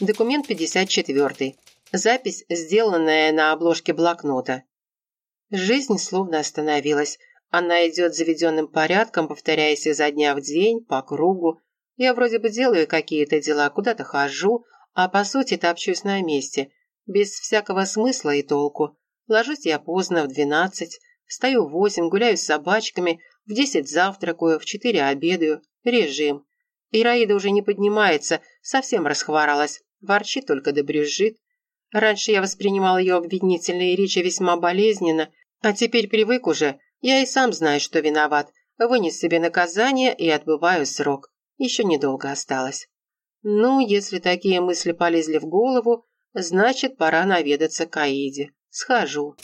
Документ 54. Запись, сделанная на обложке блокнота. Жизнь словно остановилась. Она идет заведенным порядком, повторяясь изо дня в день, по кругу. Я вроде бы делаю какие-то дела, куда-то хожу, а по сути топчусь на месте, без всякого смысла и толку. Ложусь я поздно, в двенадцать, встаю в восемь, гуляю с собачками, в десять завтракаю, в четыре обедаю. Режим. Ираида уже не поднимается, совсем расхворалась, ворчит только да брюзжит. Раньше я воспринимал ее обвинительные речи весьма болезненно, а теперь привык уже. Я и сам знаю, что виноват. Вынес себе наказание и отбываю срок. Еще недолго осталось. Ну, если такие мысли полезли в голову, значит, пора наведаться к Аиде. Схожу.